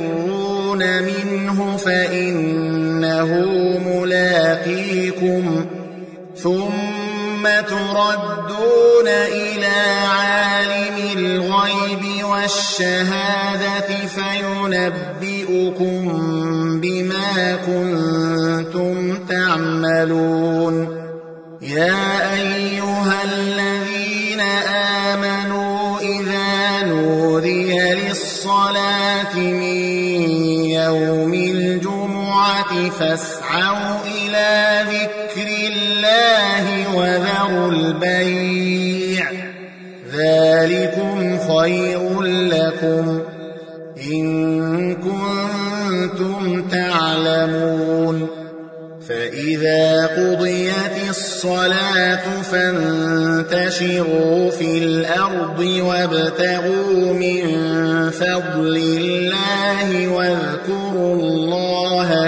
تفرون منه فإنه ملاقيكم ثم تردون إلى عالم الغيب والشهادة فينبئكم بما كنتم تعملون يا أيها يوم الجمعة فاسعوا إلى ذكر الله وذروا البيع. ذلكم خير لكم إن كنتم تعلمون. فإذا قضيت الصلاة فانتشروا في الأرض وابتغوا من فضل الله واذكروا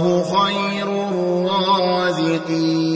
والله خير الرازقين